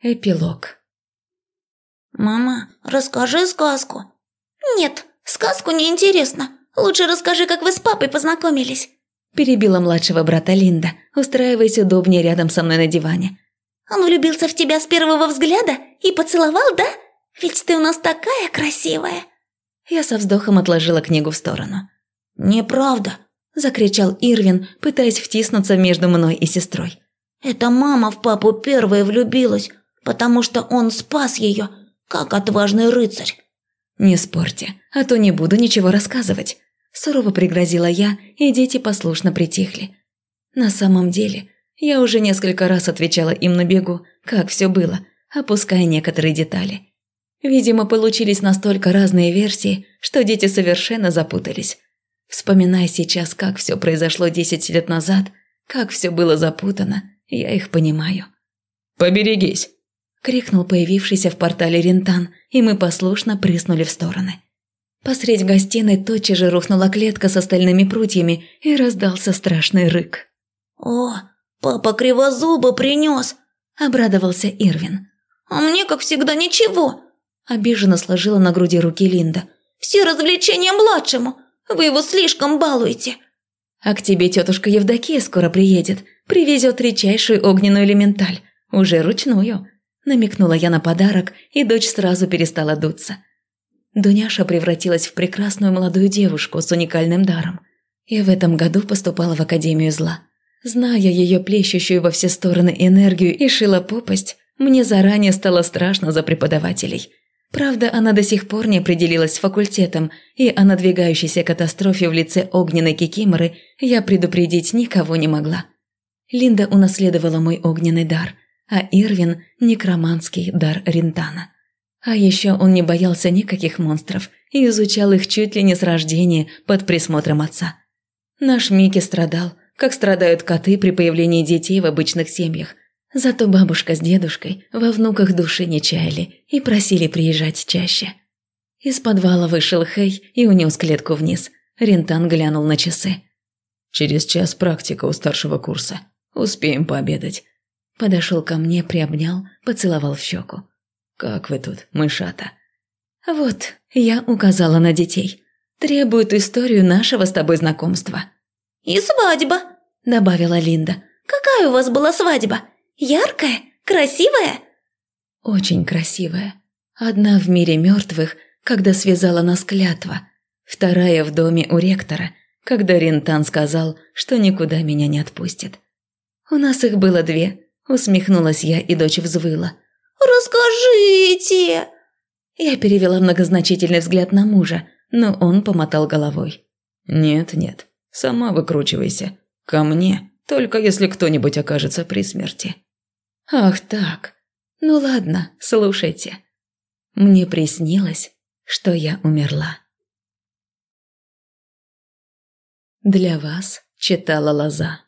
Эпилог. «Мама, расскажи сказку». «Нет, сказку не интересно. Лучше расскажи, как вы с папой познакомились». Перебила младшего брата Линда, устраиваясь удобнее рядом со мной на диване. «Он влюбился в тебя с первого взгляда и поцеловал, да? Ведь ты у нас такая красивая». Я со вздохом отложила книгу в сторону. «Неправда», – закричал Ирвин, пытаясь втиснуться между мной и сестрой. «Это мама в папу первая влюбилась, потому что он спас ее, как отважный рыцарь». «Не спорьте, а то не буду ничего рассказывать», – сурово пригрозила я, и дети послушно притихли. На самом деле, я уже несколько раз отвечала им на бегу, как все было, опуская некоторые детали. Видимо, получились настолько разные версии, что дети совершенно запутались. Вспоминая сейчас, как все произошло десять лет назад, как все было запутано, я их понимаю. «Поберегись!» – крикнул появившийся в портале Рентан, и мы послушно прыснули в стороны. Посредь гостиной тотчас же рухнула клетка с остальными прутьями, и раздался страшный рык. «О, папа кривозуба принес!» – обрадовался Ирвин. «А мне, как всегда, ничего!» Обиженно сложила на груди руки Линда. «Все развлечения младшему! Вы его слишком балуете!» «А к тебе тетушка Евдокия скоро приедет, привезет редчайшую огненную элементаль, уже ручную», намекнула я на подарок, и дочь сразу перестала дуться. Дуняша превратилась в прекрасную молодую девушку с уникальным даром. И в этом году поступала в Академию зла. Зная ее плещущую во все стороны энергию и шила попасть, мне заранее стало страшно за преподавателей. Правда, она до сих пор не определилась с факультетом, и о надвигающейся катастрофе в лице огненной кикиморы я предупредить никого не могла. Линда унаследовала мой огненный дар, а Ирвин – некроманский дар Рентана. А еще он не боялся никаких монстров и изучал их чуть ли не с рождения под присмотром отца. Наш Микки страдал, как страдают коты при появлении детей в обычных семьях – Зато бабушка с дедушкой во внуках души не чаяли и просили приезжать чаще. Из подвала вышел Хей и унес клетку вниз. Рентан глянул на часы. «Через час практика у старшего курса. Успеем пообедать». Подошел ко мне, приобнял, поцеловал в щеку. «Как вы тут, мышата?» «Вот, я указала на детей. Требуют историю нашего с тобой знакомства». «И свадьба», – добавила Линда. «Какая у вас была свадьба? Яркая? Красивая?» «Очень красивая. Одна в мире мертвых, когда связала нас клятва. Вторая в доме у ректора, когда Рентан сказал, что никуда меня не отпустит. У нас их было две, усмехнулась я, и дочь взвыла. «Расскажите!» Я перевела многозначительный взгляд на мужа, но он помотал головой. «Нет, нет, сама выкручивайся. Ко мне, только если кто-нибудь окажется при смерти». Ах так. Ну ладно, слушайте. Мне приснилось, что я умерла. Для вас читала Лоза.